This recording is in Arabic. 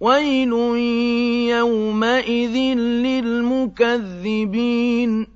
ويل يومئذ للمكذبين